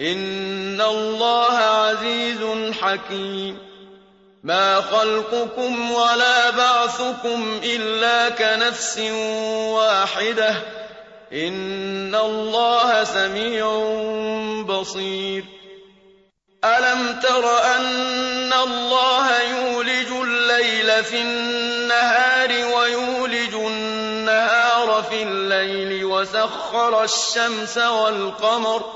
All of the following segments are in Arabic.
إن الله عزيز حكيم ما خلقكم ولا بعثكم إلا كنفس واحدة إن الله سميع بصير ألم تر أن الله يولج الليل في النهار ويولج النهار في الليل وسخر الشمس والقمر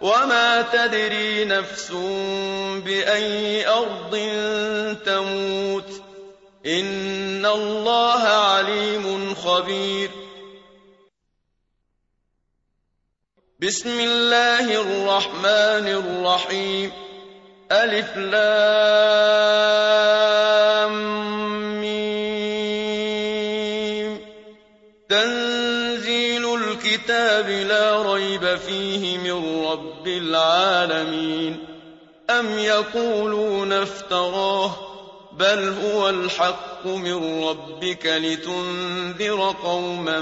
وما تدري نفس بأي أرض تموت إن الله عليم خبير. بسم الله الرحمن الرحيم. ألف لام العالمين أم يقولون افتراه بل هو الحق من ربك لتنذر قوما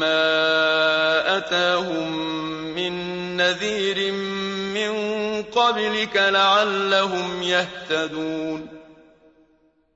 ما أتاهم من نذير من قبلك لعلهم يهتدون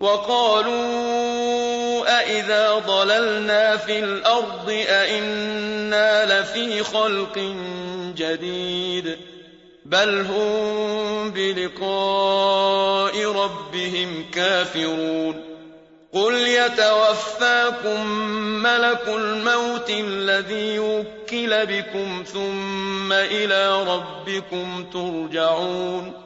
وقالوا أإذا ضللنا في الأرض أإنا لفي خلق جديد بل هم بلقاء ربهم كافرون قل يتوفاكم ملك الموت الذي وكل بكم ثم إلى ربكم ترجعون